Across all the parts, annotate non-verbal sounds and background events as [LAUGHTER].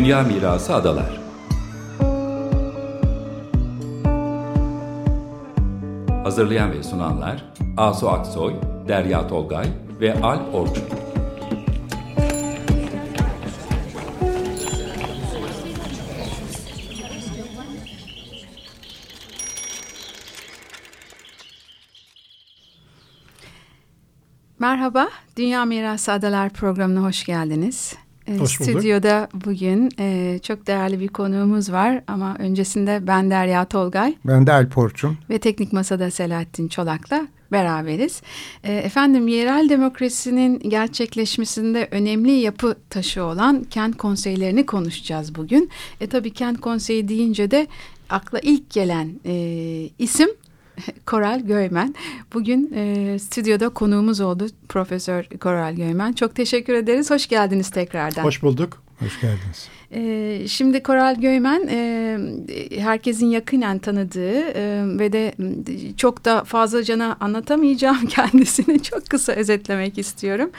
Dünya Mirası Adalar Hazırlayan ve sunanlar Asu Aksoy, Derya Tolgay ve Al Orçun. Merhaba, Dünya Mirası Adalar programına hoş geldiniz. Ee, hoş bulduk. Stüdyoda bugün e, çok değerli bir konuğumuz var ama öncesinde ben Derya Tolgay. Ben de Alp Orçun. Ve Teknik Masa'da Selahattin Çolak'la beraberiz. E, efendim yerel demokrasinin gerçekleşmesinde önemli yapı taşı olan kent konseylerini konuşacağız bugün. E tabii kent konseyi deyince de akla ilk gelen e, isim [LAUGHS] Koral Göymen. Bugün e, stüdyoda konuğumuz oldu Profesör Koral Göymen. Çok teşekkür ederiz. Hoş geldiniz tekrardan. Hoş bulduk. Hoş geldiniz. Ee, şimdi Koral Göymen e, herkesin yakinen tanıdığı e, ve de çok da fazla cana anlatamayacağım [LAUGHS] kendisini çok kısa özetlemek istiyorum.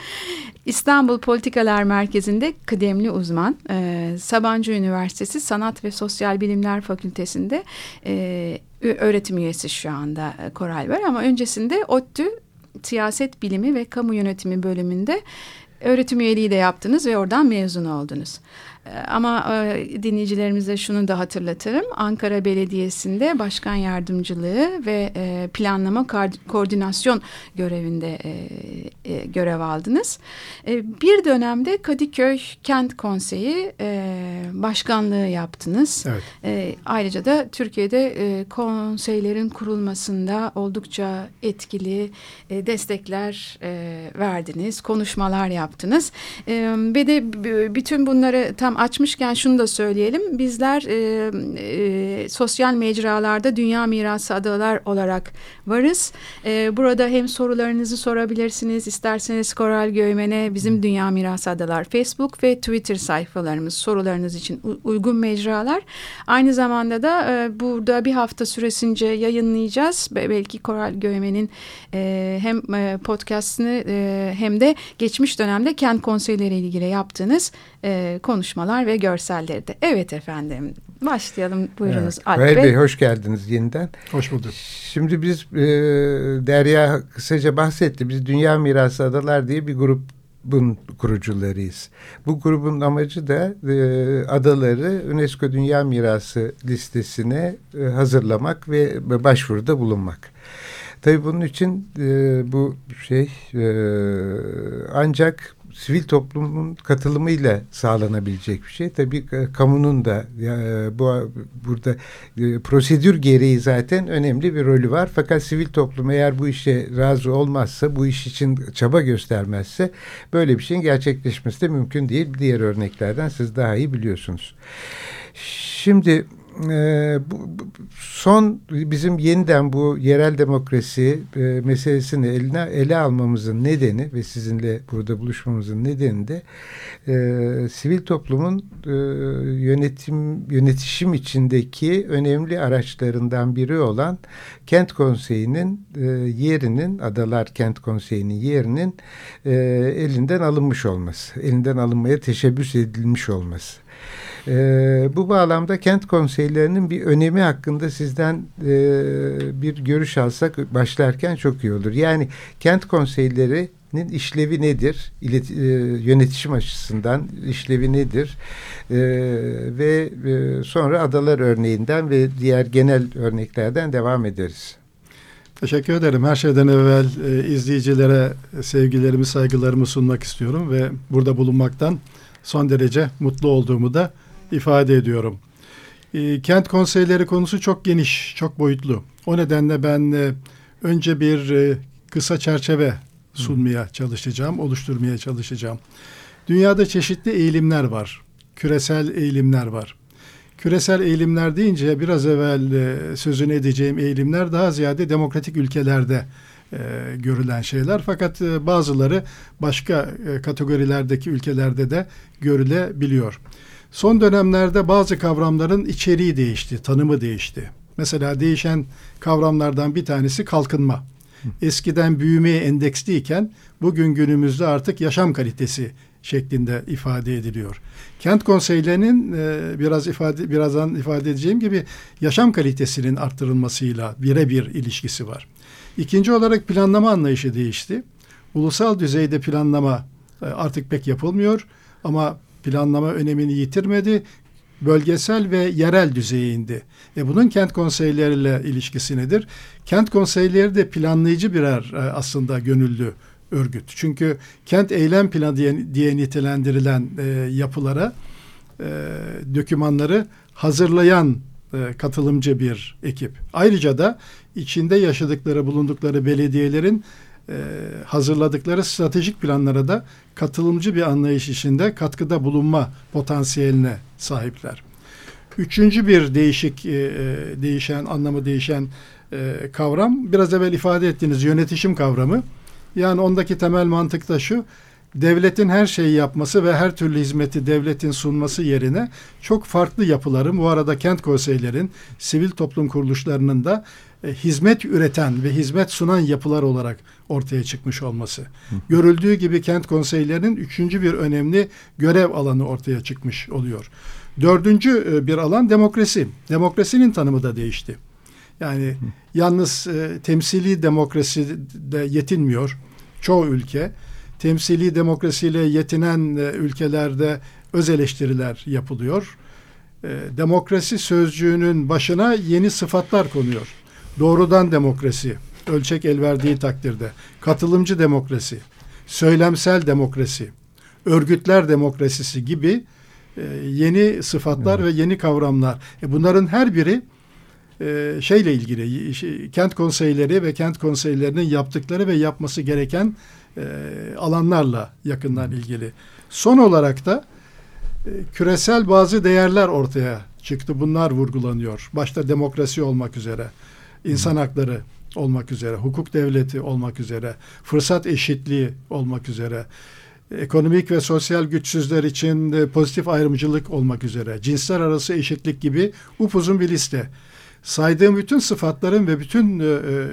İstanbul Politikalar Merkezi'nde kıdemli uzman, e, Sabancı Üniversitesi Sanat ve Sosyal Bilimler Fakültesi'nde e, öğretim üyesi şu anda e, Koral var ama öncesinde ODTÜ Siyaset Bilimi ve Kamu Yönetimi bölümünde öğretim üyeliği de yaptınız ve oradan mezun oldunuz. Ee, ama e, dinleyicilerimize şunu da hatırlatırım. Ankara Belediyesi'nde başkan yardımcılığı ve e, planlama koordinasyon görevinde e, görev aldınız. Bir dönemde Kadıköy Kent Konseyi başkanlığı yaptınız. Evet. Ayrıca da Türkiye'de konseylerin kurulmasında oldukça etkili destekler verdiniz, konuşmalar yaptınız. Ve de bütün bunları tam Madem açmışken şunu da söyleyelim. Bizler e, e, sosyal mecralarda Dünya Mirası Adalar olarak varız. E, burada hem sorularınızı sorabilirsiniz. isterseniz Koral Göymen'e bizim Dünya Mirası Adalar Facebook ve Twitter sayfalarımız sorularınız için uygun mecralar. Aynı zamanda da e, burada bir hafta süresince yayınlayacağız. Belki Koral Göymen'in e, hem e, podcastını e, hem de geçmiş dönemde kent konseyleri ilgili yaptığınız e, konuşmalar ve görselleri de. Evet efendim başlayalım buyurunuz evet. Alp Bey. Bey hoş geldiniz yeniden. Hoş bulduk. Şimdi biz e, Derya kısaca bahsetti. Biz Dünya Mirası Adalar diye bir grup grubun kurucularıyız. Bu grubun amacı da e, adaları UNESCO Dünya Mirası listesine e, hazırlamak ve başvuruda bulunmak. Tabii bunun için e, bu şey e, ancak sivil toplumun katılımıyla sağlanabilecek bir şey. Tabii e, kamunun da e, bu burada e, prosedür gereği zaten önemli bir rolü var. Fakat sivil toplum eğer bu işe razı olmazsa, bu iş için çaba göstermezse böyle bir şeyin gerçekleşmesi de mümkün değil. Diğer örneklerden siz daha iyi biliyorsunuz. Şimdi e, bu, son bizim yeniden bu yerel demokrasi e, meselesini eline ele almamızın nedeni ve sizinle burada buluşmamızın nedeni de e, sivil toplumun e, yönetim yönetişim içindeki önemli araçlarından biri olan kent konseyinin e, yerinin Adalar Kent Konseyi'nin yerinin e, elinden alınmış olması, elinden alınmaya teşebbüs edilmiş olması. E, bu bağlamda kent konseylerinin bir önemi hakkında sizden e, bir görüş alsak başlarken çok iyi olur. Yani kent konseylerinin işlevi nedir? İlet, e, yönetişim açısından işlevi nedir? E, ve e, sonra adalar örneğinden ve diğer genel örneklerden devam ederiz. Teşekkür ederim. Her şeyden evvel e, izleyicilere sevgilerimi, saygılarımı sunmak istiyorum ve burada bulunmaktan son derece mutlu olduğumu da ifade ediyorum. E, kent konseyleri konusu çok geniş, çok boyutlu. O nedenle ben e, önce bir e, kısa çerçeve sunmaya çalışacağım, oluşturmaya çalışacağım. Dünyada çeşitli eğilimler var. Küresel eğilimler var. Küresel eğilimler deyince biraz evvel e, sözünü edeceğim eğilimler daha ziyade demokratik ülkelerde e, görülen şeyler. Fakat e, bazıları başka e, kategorilerdeki ülkelerde de görülebiliyor. Son dönemlerde bazı kavramların içeriği değişti, tanımı değişti. Mesela değişen kavramlardan bir tanesi kalkınma. Eskiden büyümeye endeksliyken bugün günümüzde artık yaşam kalitesi şeklinde ifade ediliyor. Kent konseylerinin e, biraz ifade birazdan ifade edeceğim gibi yaşam kalitesinin arttırılmasıyla birebir ilişkisi var. İkinci olarak planlama anlayışı değişti. Ulusal düzeyde planlama e, artık pek yapılmıyor ama planlama önemini yitirmedi. Bölgesel ve yerel düzeye indi. E bunun kent konseyleriyle ilişkisi nedir? Kent konseyleri de planlayıcı birer e, aslında gönüllü örgüt. Çünkü kent eylem planı diye, diye nitelendirilen e, yapılara e, dokümanları hazırlayan e, katılımcı bir ekip. Ayrıca da içinde yaşadıkları, bulundukları belediyelerin e, hazırladıkları stratejik planlara da katılımcı bir anlayış içinde katkıda bulunma potansiyeline sahipler. Üçüncü bir değişik, e, değişen, anlamı değişen kavram, biraz evvel ifade ettiğiniz yönetişim kavramı. Yani ondaki temel mantık da şu, devletin her şeyi yapması ve her türlü hizmeti devletin sunması yerine çok farklı yapıların, bu arada kent konseylerin, sivil toplum kuruluşlarının da e, hizmet üreten ve hizmet sunan yapılar olarak ortaya çıkmış olması. Hı. Görüldüğü gibi kent konseylerinin üçüncü bir önemli görev alanı ortaya çıkmış oluyor. Dördüncü e, bir alan demokrasi. Demokrasinin tanımı da değişti. Yani Hı. yalnız e, temsili demokrasi de yetinmiyor çoğu ülke. Temsili demokrasiyle yetinen e, ülkelerde öz eleştiriler yapılıyor. E, demokrasi sözcüğünün başına yeni sıfatlar konuyor. Doğrudan demokrasi, ölçek el verdiği takdirde, katılımcı demokrasi, söylemsel demokrasi, örgütler demokrasisi gibi e, yeni sıfatlar evet. ve yeni kavramlar. Bunların her biri şeyle ilgili şey, kent konseyleri ve kent konseylerinin yaptıkları ve yapması gereken e, alanlarla yakından ilgili. Son olarak da e, küresel bazı değerler ortaya çıktı. Bunlar vurgulanıyor. Başta demokrasi olmak üzere, insan hakları olmak üzere, hukuk devleti olmak üzere, fırsat eşitliği olmak üzere, ekonomik ve sosyal güçsüzler için pozitif ayrımcılık olmak üzere, cinsler arası eşitlik gibi upuzun bir liste saydığım bütün sıfatların ve bütün e, e,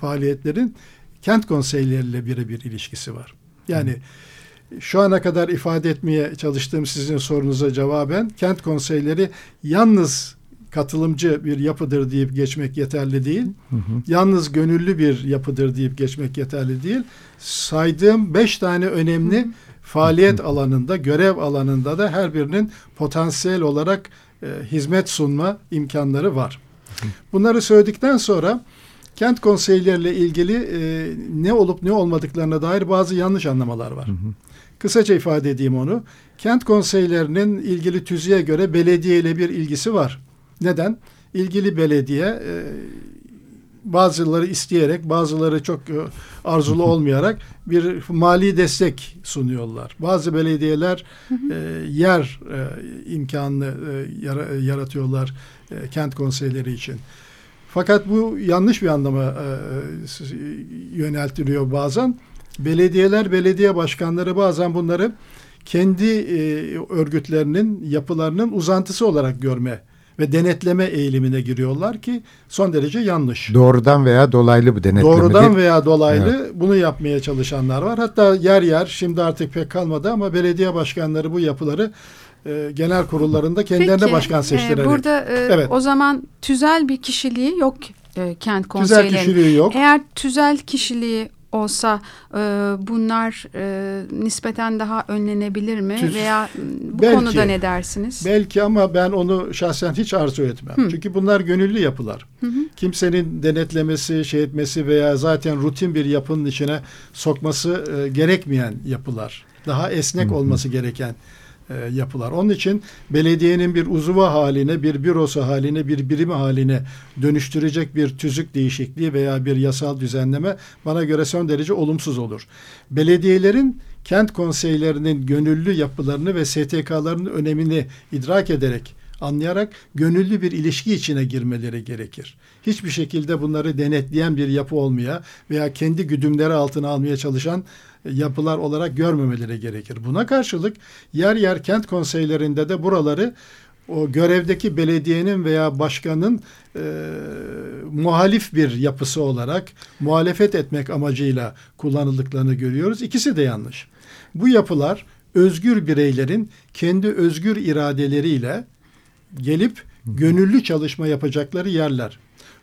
faaliyetlerin kent konseyleriyle birebir ilişkisi var. Yani Hı. şu ana kadar ifade etmeye çalıştığım sizin sorunuza cevaben kent konseyleri yalnız katılımcı bir yapıdır deyip geçmek yeterli değil. Hı hı. Yalnız gönüllü bir yapıdır deyip geçmek yeterli değil. Saydığım beş tane önemli hı. faaliyet hı hı. alanında, görev alanında da her birinin potansiyel olarak e, hizmet sunma imkanları var. Bunları söyledikten sonra kent konseyleriyle ilgili e, ne olup ne olmadıklarına dair bazı yanlış anlamalar var. Hı hı. Kısaca ifade edeyim onu. Kent konseylerinin ilgili tüzüğe göre belediye ile bir ilgisi var. Neden? İlgili belediye e, bazıları isteyerek, bazıları çok e, arzulu [LAUGHS] olmayarak bir mali destek sunuyorlar. Bazı belediyeler e, yer e, imkanını e, yaratıyorlar e, kent konseyleri için. Fakat bu yanlış bir anlama e, yöneltiliyor bazen. Belediyeler, belediye başkanları bazen bunları kendi e, örgütlerinin, yapılarının uzantısı olarak görme ve denetleme eğilimine giriyorlar ki son derece yanlış. Doğrudan veya dolaylı bu denetleme Doğrudan değil. veya dolaylı evet. bunu yapmaya çalışanlar var. Hatta yer yer şimdi artık pek kalmadı ama belediye başkanları bu yapıları e, genel kurullarında kendilerine Peki, başkan e, seçtirerek. E, burada e, evet. o zaman tüzel bir kişiliği yok e, kent konseylerinin. Tüzel kişiliği yok. Eğer tüzel kişiliği olsa e, bunlar e, nispeten daha önlenebilir mi? Tüz, Veya bu belki, konuda ne dersiniz? Belki ama ben onu şahsen hiç arzu etmem. Hı. Çünkü bunlar gönüllü yapılar. Hı hı. Kimsenin denetlemesi, şey etmesi veya zaten rutin bir yapının içine sokması e, gerekmeyen yapılar. Daha esnek hı hı. olması gereken e, yapılar. Onun için belediyenin bir uzuva haline, bir bürosu haline, bir birimi haline dönüştürecek bir tüzük değişikliği veya bir yasal düzenleme bana göre son derece olumsuz olur. Belediyelerin kent konseylerinin gönüllü yapılarını ve STK'ların önemini idrak ederek anlayarak gönüllü bir ilişki içine girmeleri gerekir. Hiçbir şekilde bunları denetleyen bir yapı olmaya veya kendi güdümleri altına almaya çalışan yapılar olarak görmemeleri gerekir. Buna karşılık yer yer kent konseylerinde de buraları o görevdeki belediyenin veya başkanın e, muhalif bir yapısı olarak muhalefet etmek amacıyla kullanıldıklarını görüyoruz. İkisi de yanlış. Bu yapılar özgür bireylerin kendi özgür iradeleriyle gelip gönüllü çalışma yapacakları yerler.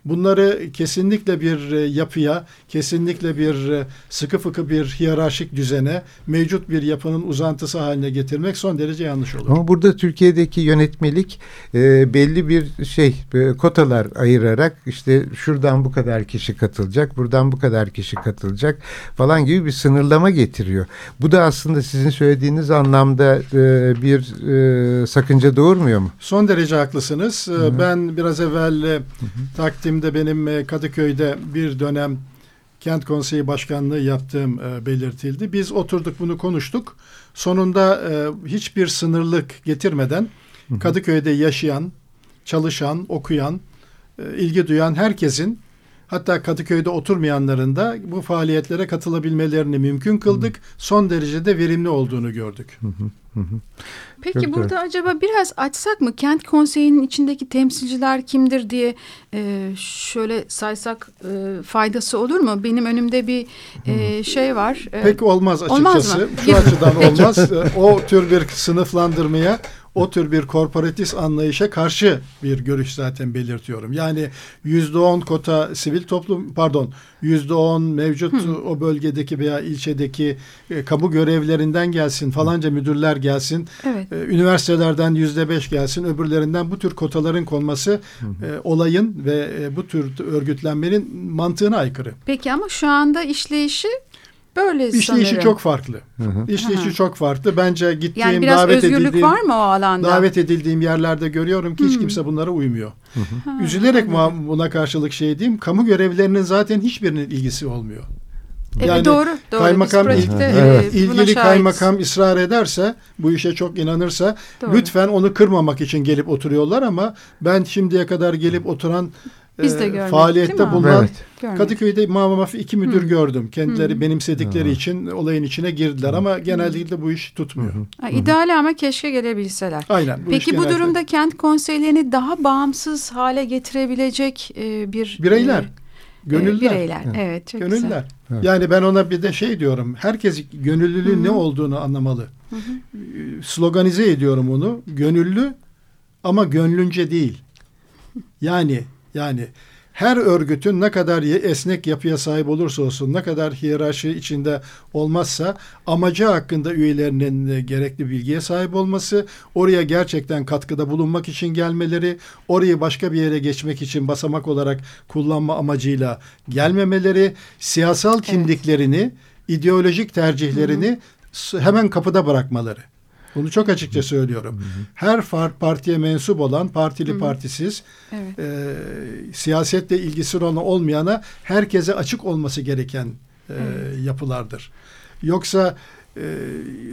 Bunları kesinlikle bir e, yapıya, kesinlikle bir e, sıkı fıkı bir hiyerarşik düzene, mevcut bir yapının uzantısı haline getirmek son derece yanlış olur. Ama burada Türkiye'deki yönetmelik e, belli bir şey e, kotalar ayırarak işte şuradan bu kadar kişi katılacak, buradan bu kadar kişi katılacak falan gibi bir sınırlama getiriyor. Bu da aslında sizin söylediğiniz anlamda e, bir e, sakınca doğurmuyor mu? Son derece haklısınız. Hı -hı. Ben biraz evvel e, takdim de benim e, Kadıköy'de bir dönem kent konseyi başkanlığı yaptığım e, belirtildi. Biz oturduk bunu konuştuk. Sonunda e, hiçbir sınırlık getirmeden Kadıköy'de yaşayan, çalışan, okuyan, ilgi duyan herkesin hatta Kadıköy'de oturmayanların da bu faaliyetlere katılabilmelerini mümkün kıldık. Son derece de verimli olduğunu gördük. Peki Çok burada doğru. acaba biraz açsak mı kent konseyinin içindeki temsilciler kimdir diye e, şöyle saysak e, faydası olur mu? Benim önümde bir e, şey var. E, Pek olmaz açıkçası. Olmaz mı? Şu açıdan olmaz. E, o tür bir sınıflandırmaya o tür bir korporatist anlayışa karşı bir görüş zaten belirtiyorum. Yani yüzde on kota sivil toplum pardon yüzde on mevcut Hı. o bölgedeki veya ilçedeki e, kamu görevlerinden gelsin falanca müdürler gelsin. Evet. E, üniversitelerden yüzde beş gelsin öbürlerinden bu tür kotaların konması e, olayın ve e, bu tür örgütlenmenin mantığına aykırı. Peki ama şu anda işleyişi Böyle İşleyişi sanırım. çok farklı. Hı hı. İşleyişi hı hı. çok farklı. Bence gittiğim yani biraz davet özgürlük edildiğim var mı o alanda? Davet edildiğim yerlerde görüyorum ki hı. hiç kimse bunlara uymuyor. Hı hı. Üzülerek hı. buna karşılık şey diyeyim. Kamu görevlilerinin zaten hiçbirinin ilgisi olmuyor. Yani evet, doğru, doğru. Kaymakam il, evet. ilgili kaymakam ısrar ederse, bu işe çok inanırsa doğru. lütfen onu kırmamak için gelip oturuyorlar ama ben şimdiye kadar gelip oturan biz de e, görmedik, faaliyette bulunan evet. Kadıköy'de Mamafi iki müdür Hı. gördüm. Kendileri Hı. benimsedikleri Hı. için olayın içine girdiler Hı. ama genellikle bu iş tutmuyor. Ha, ideal ama keşke gelebilseler. Aynen. Bu Peki bu genelde... durumda kent konseylerini daha bağımsız hale getirebilecek e, bir bireyler. E, Gönüller. Bireyler. Evet. çok Gönüller. Güzel. Evet. Yani ben ona bir de şey diyorum. Herkes gönüllülüğün Hı -hı. ne olduğunu anlamalı. Hı -hı. Sloganize ediyorum onu. Gönüllü ama gönlünce değil. Yani yani her örgütün ne kadar esnek yapıya sahip olursa olsun, ne kadar hiyerarşi içinde olmazsa amacı hakkında üyelerinin gerekli bilgiye sahip olması, oraya gerçekten katkıda bulunmak için gelmeleri, orayı başka bir yere geçmek için basamak olarak kullanma amacıyla gelmemeleri, siyasal kimliklerini, evet. ideolojik tercihlerini hı hı. hemen kapıda bırakmaları. Bunu çok açıkça söylüyorum. Her partiye mensup olan, partili partisiz, evet. e, siyasetle ilgisi olan olmayana herkese açık olması gereken e, evet. yapılardır. Yoksa e,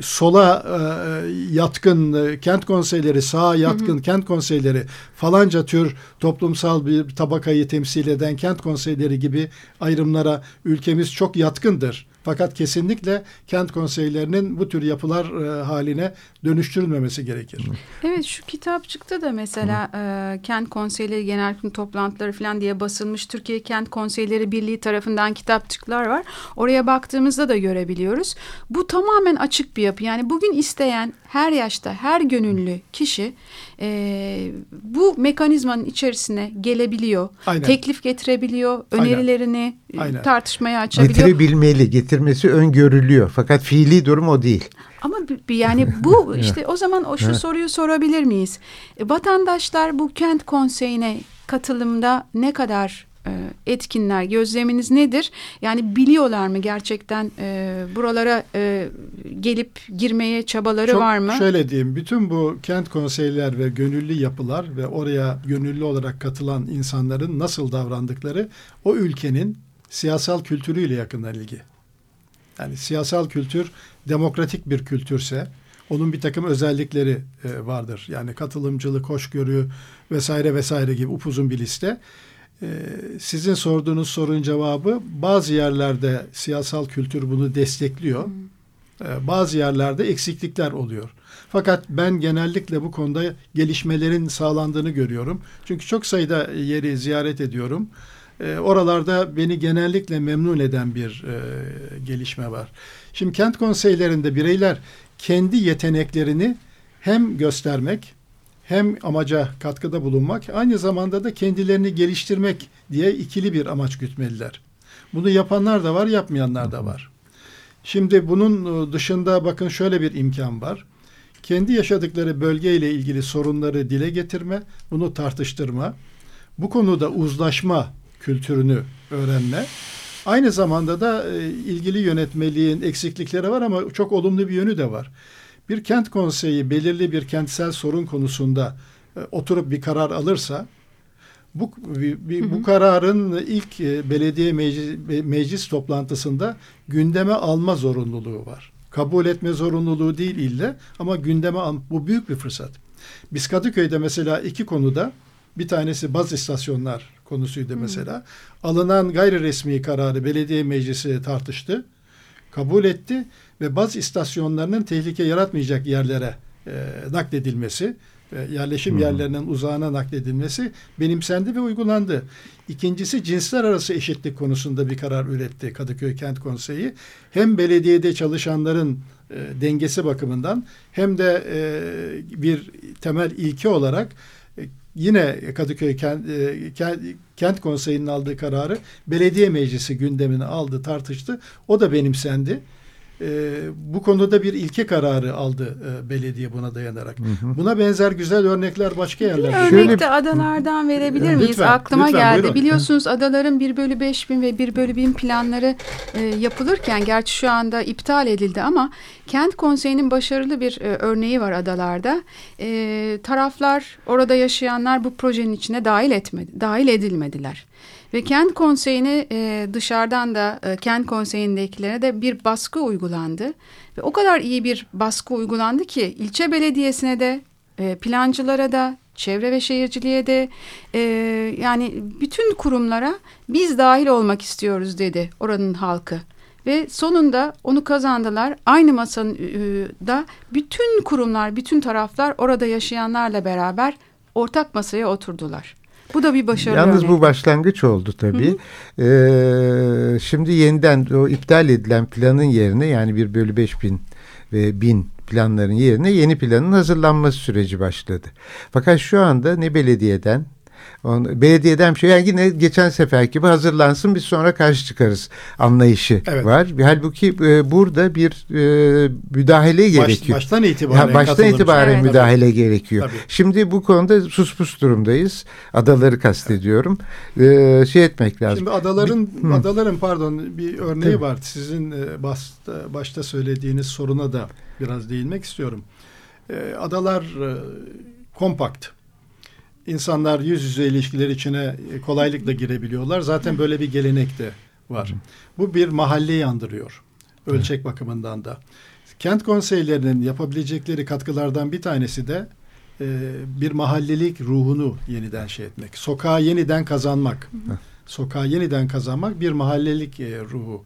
sola e, yatkın e, kent konseyleri, sağa yatkın hı hı. kent konseyleri, falanca tür toplumsal bir tabakayı temsil eden kent konseyleri gibi ayrımlara ülkemiz çok yatkındır. Fakat kesinlikle kent konseylerinin bu tür yapılar e, haline dönüştürülmemesi gerekir. Evet şu kitapçıkta da mesela e, kent konseyleri genel kurul toplantıları falan diye basılmış Türkiye Kent Konseyleri Birliği tarafından kitapçıklar var. Oraya baktığımızda da görebiliyoruz. Bu tamamen açık bir yapı. Yani bugün isteyen her yaşta her gönüllü kişi e, bu mekanizmanın içerisine gelebiliyor. Aynen. Teklif getirebiliyor. Önerilerini Aynen. Aynen. tartışmaya açabiliyor. Getirebilmeli. Getirmesi öngörülüyor. Fakat fiili durum o değil. Ama yani bu [LAUGHS] işte o zaman o şu soruyu sorabilir miyiz? E, vatandaşlar bu kent konseyine katılımda ne kadar e, etkinler gözleminiz nedir? Yani biliyorlar mı gerçekten e, buralara e, gelip girmeye çabaları Çok var mı? Şöyle diyeyim bütün bu kent konseyler ve gönüllü yapılar ve oraya gönüllü olarak katılan insanların nasıl davrandıkları o ülkenin siyasal kültürüyle yakından ilgi. Yani siyasal kültür demokratik bir kültürse onun bir takım özellikleri e, vardır. Yani katılımcılık, hoşgörü vesaire vesaire gibi upuzun bir liste. E, sizin sorduğunuz sorunun cevabı bazı yerlerde siyasal kültür bunu destekliyor. Hmm. E, bazı yerlerde eksiklikler oluyor. Fakat ben genellikle bu konuda gelişmelerin sağlandığını görüyorum. Çünkü çok sayıda yeri ziyaret ediyorum. E, oralarda beni genellikle memnun eden bir e, gelişme var. Şimdi kent konseylerinde bireyler kendi yeteneklerini hem göstermek hem amaca katkıda bulunmak aynı zamanda da kendilerini geliştirmek diye ikili bir amaç gütmeliler. Bunu yapanlar da var, yapmayanlar da var. Şimdi bunun dışında bakın şöyle bir imkan var. Kendi yaşadıkları bölgeyle ilgili sorunları dile getirme, bunu tartıştırma, bu konuda uzlaşma kültürünü öğrenme. Aynı zamanda da e, ilgili yönetmeliğin eksiklikleri var ama çok olumlu bir yönü de var. Bir kent konseyi belirli bir kentsel sorun konusunda e, oturup bir karar alırsa bu bir, bu kararın ilk e, belediye meclis, meclis toplantısında gündeme alma zorunluluğu var. Kabul etme zorunluluğu değil ille ama gündeme al bu büyük bir fırsat. Biz Kadıköy'de mesela iki konuda bir tanesi baz istasyonlar konusuydu mesela. Alınan gayri resmi kararı belediye meclisi tartıştı. Kabul etti ve baz istasyonlarının tehlike yaratmayacak yerlere e, nakledilmesi yerleşim hmm. yerlerinin uzağına nakledilmesi benimsendi ve uygulandı. İkincisi cinsler arası eşitlik konusunda bir karar üretti Kadıköy Kent Konseyi. Hem belediyede çalışanların e, dengesi bakımından hem de e, bir temel ilke olarak yine Kadıköy Kent, e, Kent, Kent Konseyi'nin aldığı kararı belediye meclisi gündemine aldı, tartıştı. O da benimsendi e, bu konuda bir ilke kararı aldı e, belediye buna dayanarak. Hı hı. Buna benzer güzel örnekler başka yerlerde. Bir örnek de adalardan verebilir miyiz? Lütfen, Aklıma lütfen, geldi. Buyurun. Biliyorsunuz adaların 1 bölü 5 bin ve 1 bölü 1000 planları e, yapılırken gerçi şu anda iptal edildi ama kent konseyinin başarılı bir e, örneği var adalarda. E, taraflar orada yaşayanlar bu projenin içine dahil etmedi, dahil edilmediler. Ve kent konseyini e, dışarıdan da e, kent konseyindekilere de bir baskı uygulandı. Ve o kadar iyi bir baskı uygulandı ki ilçe belediyesine de e, plancılara da çevre ve şehirciliğe de e, yani bütün kurumlara biz dahil olmak istiyoruz dedi oranın halkı. Ve sonunda onu kazandılar. Aynı masanın e, da bütün kurumlar, bütün taraflar orada yaşayanlarla beraber ortak masaya oturdular. Bu da bir başarı Yalnız örneği. bu başlangıç oldu tabii. Hı hı. Ee, şimdi yeniden o iptal edilen planın yerine yani bir bölü beş bin ve bin planların yerine yeni planın hazırlanması süreci başladı. Fakat şu anda ne belediyeden on, belediyeden bir şey yani yine geçen sefer gibi hazırlansın biz sonra karşı çıkarız anlayışı evet. var. Halbuki e, burada bir e, müdahale gerekiyor. baştan itibaren, ya, baştan itibaren evet. müdahale Tabii. gerekiyor. Tabii. Şimdi bu konuda suspus durumdayız. Adaları kastediyorum. E, şey etmek lazım. Şimdi adaların bir, adaların pardon bir örneği Tabii. var. Sizin e, başta, başta söylediğiniz soruna da biraz değinmek istiyorum. E, adalar e, kompakt insanlar yüz yüze ilişkiler içine e, kolaylıkla girebiliyorlar. Zaten böyle bir gelenek de var. Bu bir mahalleyi andırıyor. Ölçek bakımından da. Kent konseylerinin yapabilecekleri katkılardan bir tanesi de e, bir mahallelik ruhunu yeniden şey etmek. Sokağı yeniden kazanmak. Sokağı yeniden kazanmak bir mahallelik e, ruhu.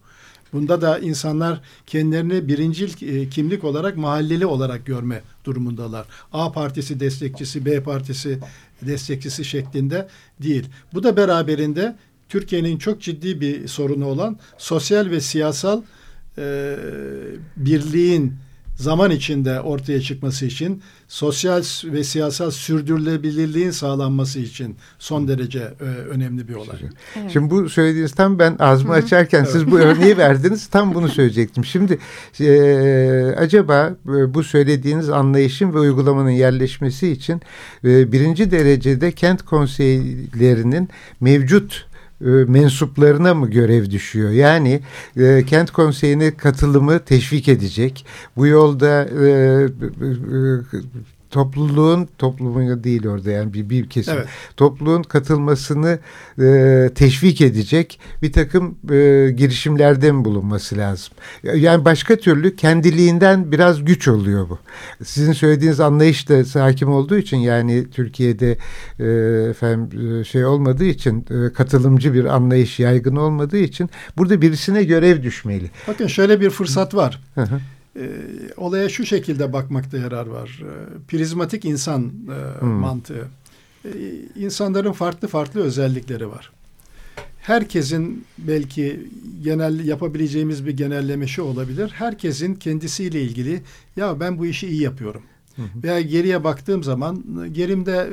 Bunda da insanlar kendilerini birincil e, kimlik olarak mahalleli olarak görme durumundalar. A partisi destekçisi, B partisi destekçisi şeklinde değil. Bu da beraberinde Türkiye'nin çok ciddi bir sorunu olan sosyal ve siyasal e, birliğin zaman içinde ortaya çıkması için sosyal ve siyasal sürdürülebilirliğin sağlanması için son derece e, önemli bir olay. Evet. Şimdi bu söylediğiniz tam ben ağzımı açarken evet. siz bu örneği verdiniz tam bunu söyleyecektim. Şimdi e, acaba e, bu söylediğiniz anlayışın ve uygulamanın yerleşmesi için e, birinci derecede kent konseylerinin mevcut mensuplarına mı görev düşüyor? Yani e, kent konseyine katılımı teşvik edecek. Bu yolda e, e, topluluğun topluluğun değil orada yani bir, bir kesim evet. topluluğun katılmasını e, teşvik edecek bir takım e, girişimlerde mi bulunması lazım? Yani başka türlü kendiliğinden biraz güç oluyor bu. Sizin söylediğiniz anlayış da hakim olduğu için yani Türkiye'de e, efendim e, şey olmadığı için e, katılımcı bir anlayış yaygın olmadığı için burada birisine görev düşmeli. Bakın şöyle bir fırsat var. Hı hı e, olaya şu şekilde bakmakta yarar var. E, prizmatik insan e, hmm. mantığı. E, insanların farklı farklı özellikleri var. herkesin belki genel yapabileceğimiz bir genelleme şu olabilir. Herkesin kendisiyle ilgili ya ben bu işi iyi yapıyorum. Hı hı. Veya geriye baktığım zaman gerimde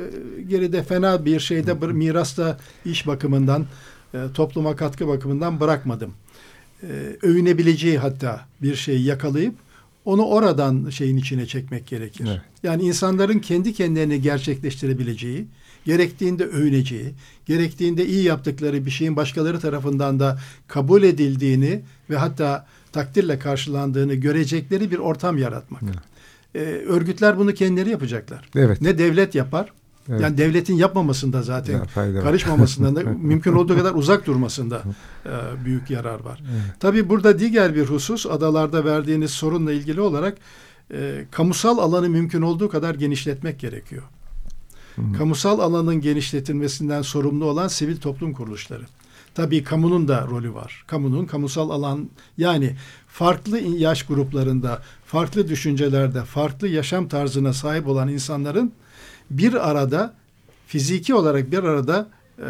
geride fena bir şeyde hı hı. mirasta iş bakımından e, topluma katkı bakımından bırakmadım. E, övünebileceği hatta bir şeyi yakalayıp onu oradan şeyin içine çekmek gerekir. Evet. Yani insanların kendi kendilerini gerçekleştirebileceği, gerektiğinde övüneceği, gerektiğinde iyi yaptıkları bir şeyin başkaları tarafından da kabul edildiğini ve hatta takdirle karşılandığını görecekleri bir ortam yaratmak. Evet. Ee, örgütler bunu kendileri yapacaklar. Evet. Ne devlet yapar, Evet. Yani devletin yapmamasında zaten ya, karışmamasında da [LAUGHS] mümkün olduğu kadar uzak durmasında [LAUGHS] e, büyük yarar var. Evet. Tabii burada diğer bir husus adalarda verdiğiniz sorunla ilgili olarak e, kamusal alanı mümkün olduğu kadar genişletmek gerekiyor. Hı. Kamusal alanın genişletilmesinden sorumlu olan sivil toplum kuruluşları. Tabii kamunun da rolü var. Kamunun kamusal alan yani farklı yaş gruplarında, farklı düşüncelerde, farklı yaşam tarzına sahip olan insanların bir arada fiziki olarak bir arada e,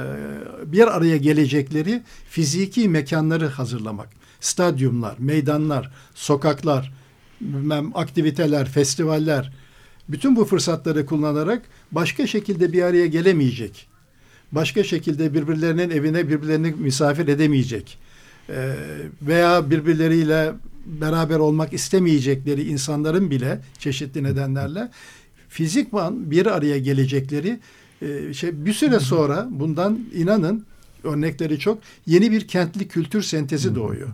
bir araya gelecekleri fiziki mekanları hazırlamak. Stadyumlar, meydanlar, sokaklar, aktiviteler, festivaller bütün bu fırsatları kullanarak başka şekilde bir araya gelemeyecek. Başka şekilde birbirlerinin evine birbirlerini misafir edemeyecek. E, veya birbirleriyle beraber olmak istemeyecekleri insanların bile çeşitli nedenlerle fizikman bir araya gelecekleri e, şey bir süre sonra bundan inanın örnekleri çok yeni bir kentli kültür sentezi doğuyor.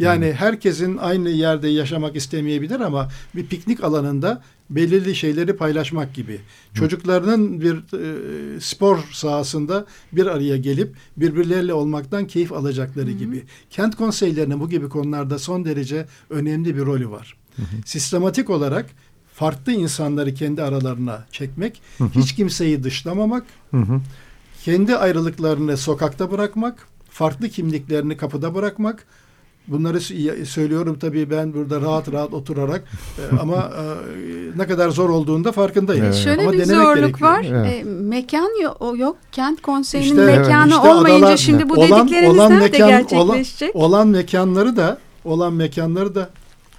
Yani herkesin aynı yerde yaşamak istemeyebilir ama bir piknik alanında belirli şeyleri paylaşmak gibi. Çocuklarının bir e, spor sahasında bir araya gelip birbirleriyle olmaktan keyif alacakları gibi. Kent konseylerinin bu gibi konularda son derece önemli bir rolü var. Sistematik olarak farklı insanları kendi aralarına çekmek, hı hı. hiç kimseyi dışlamamak, hı hı. kendi ayrılıklarını sokakta bırakmak, farklı kimliklerini kapıda bırakmak. Bunları söylüyorum tabii ben burada rahat rahat oturarak e, ama e, ne kadar zor olduğunda farkındayım. Evet. Şöyle ama bir zorluk gerekiyor. var. Evet. E, mekan yok. Kent konseyinin işte, mekanı işte olmayınca adalar, şimdi bu olan, dediklerinizden olan mekan, de gerçekleşecek. Olan, olan mekanları da olan mekanları da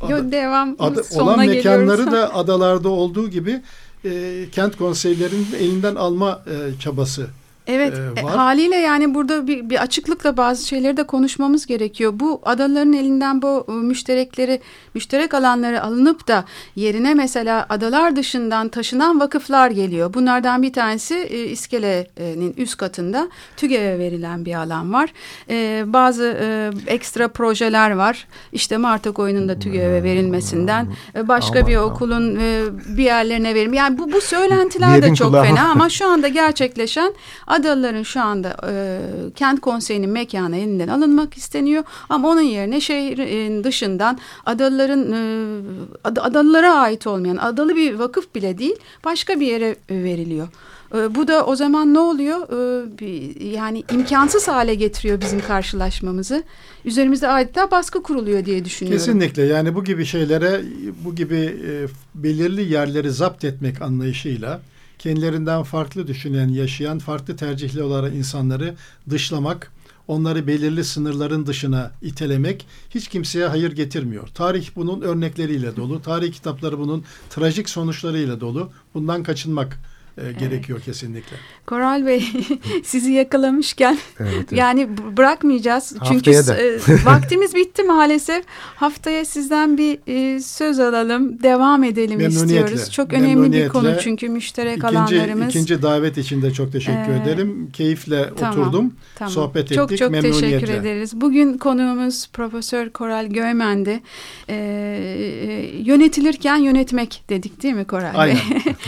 Yo, devam. ada, olan mekanları da [LAUGHS] adalarda olduğu gibi e, kent konseylerinin elinden alma e, çabası Evet e, var. haliyle yani burada bir, bir açıklıkla bazı şeyleri de konuşmamız gerekiyor. Bu adaların elinden bu e, müşterekleri, müşterek alanları alınıp da yerine mesela adalar dışından taşınan vakıflar geliyor. Bunlardan bir tanesi e, iskelenin üst katında TÜGEV'e verilen bir alan var. E, bazı e, ekstra projeler var. İşte Martak oyununda TÜGEV'e verilmesinden e, başka Aman bir okulun e, bir yerlerine verim. Yani bu, bu söylentiler de çok fena ama şu anda gerçekleşen Adalıların şu anda e, kent konseyinin mekanı elinden alınmak isteniyor. Ama onun yerine şehrin dışından adalıların e, ad, adalılara ait olmayan adalı bir vakıf bile değil başka bir yere veriliyor. E, bu da o zaman ne oluyor? E, yani imkansız hale getiriyor bizim karşılaşmamızı. Üzerimizde adeta baskı kuruluyor diye düşünüyorum. Kesinlikle yani bu gibi şeylere bu gibi e, belirli yerleri zapt etmek anlayışıyla kendilerinden farklı düşünen, yaşayan, farklı tercihli olarak insanları dışlamak, onları belirli sınırların dışına itelemek hiç kimseye hayır getirmiyor. Tarih bunun örnekleriyle dolu. Tarih kitapları bunun trajik sonuçlarıyla dolu. Bundan kaçınmak evet. gerekiyor kesinlikle. Koral Bey [LAUGHS] sizi yakalamışken evet, evet. yani bırakmayacağız. Çünkü e, vaktimiz bitti maalesef. Haftaya sizden bir e, söz alalım. Devam edelim istiyoruz. Çok önemli bir konu çünkü müşterek ikinci, alanlarımız. İkinci davet için de çok teşekkür ee, ederim. Keyifle tamam, oturdum. Tamam. Sohbet çok, ettik. Çok çok teşekkür ederiz. Bugün konuğumuz Profesör Koral Göymen'di. Ee, yönetilirken yönetmek dedik değil mi Koral Bey? Aynen.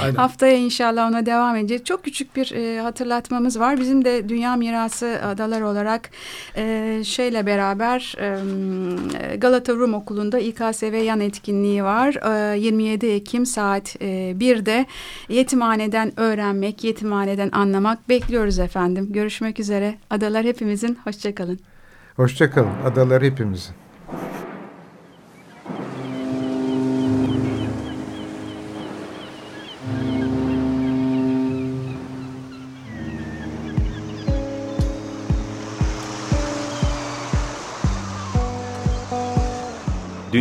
aynen. [LAUGHS] Haftaya inşallah ona devam edeceğiz. Çok küçük bir e, hatırlatmamız var. Bizim de Dünya Mirası Adalar olarak e, şeyle beraber e, Galata Rum Okulu'nda İKSV yan etkinliği var. E, 27 Ekim saat e, 1'de yetimhaneden öğrenmek, yetimhaneden anlamak bekliyoruz efendim. Görüşmek üzere. Adalar hepimizin. Hoşçakalın. Hoşçakalın. Adalar hepimizin.